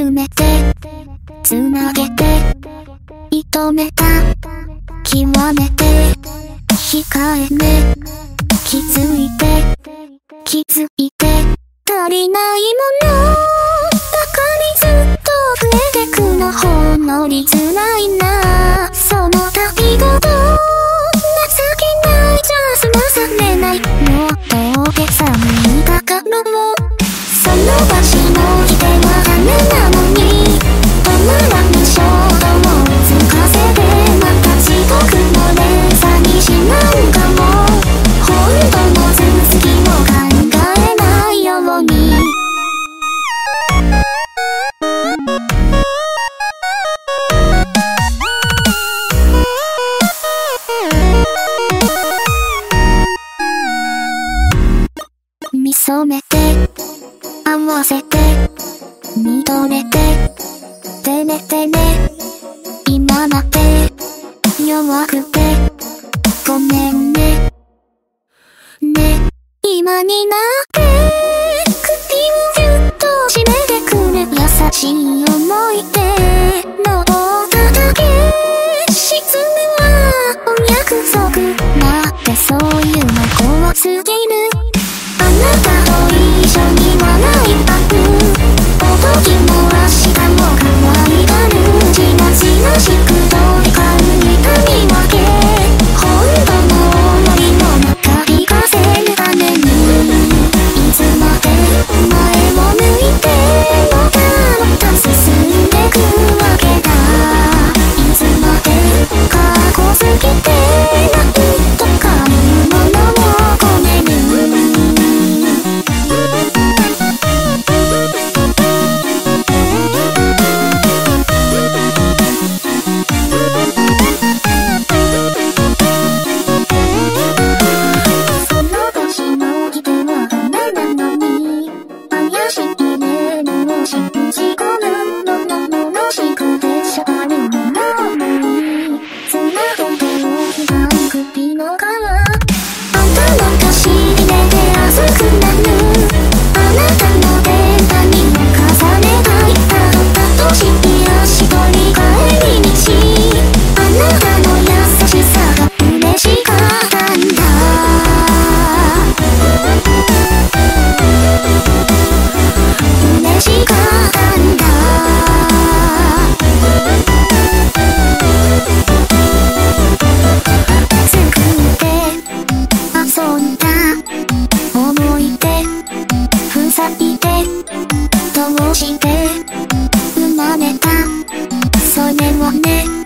詰めてつなげて射めた極めて控えめ気づいて気づいて足りないものばかりずっと増えてくのほんのり辛いなその度染めて合わせて見とれててねてね。今だって弱くてごめんね。ね。今になって首をぎゅっと締めてくれ優しい思い出。の叩け。沈めはお約束。だってそういうの怖すぎる。続けてで。生まれた。それもね。